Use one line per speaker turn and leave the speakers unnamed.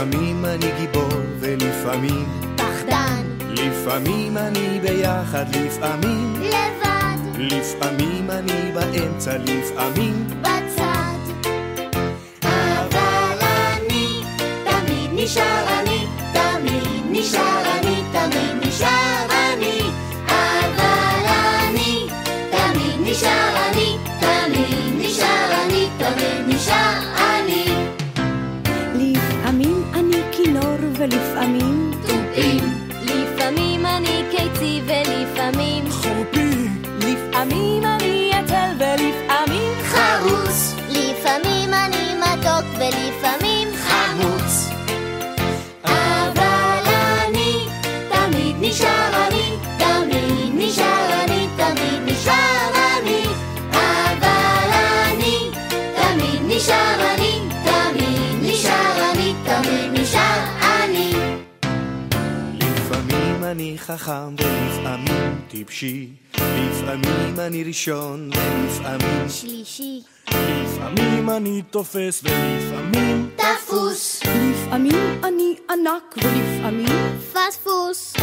לפעמים אני גיבור ולפעמים פחדן. לפעמים אני ביחד, לפעמים
לבד.
לפעמים אני באמצע, לפעמים
בצד. אבל אני תמיד נשאר אני, תמיד נשאר אני, תמיד נשאר אני. אבל אני תמיד נשאר
ולפעמים
תופים,
לפעמים אני קיצי ולפעמים
חורפי,
לפעמים אני עצל ולפעמים
חרוס, לפעמים אני מתוק ולפעמים חמוץ. אבל אני תמיד נשאר אני
חכם ולפעמים טיפשי, לפעמים אני ראשון ולפעמים
שלישי,
לפעמים אני תופס ולפעמים
תפוס,
לפעמים אני ענק ולפעמים
פספוס.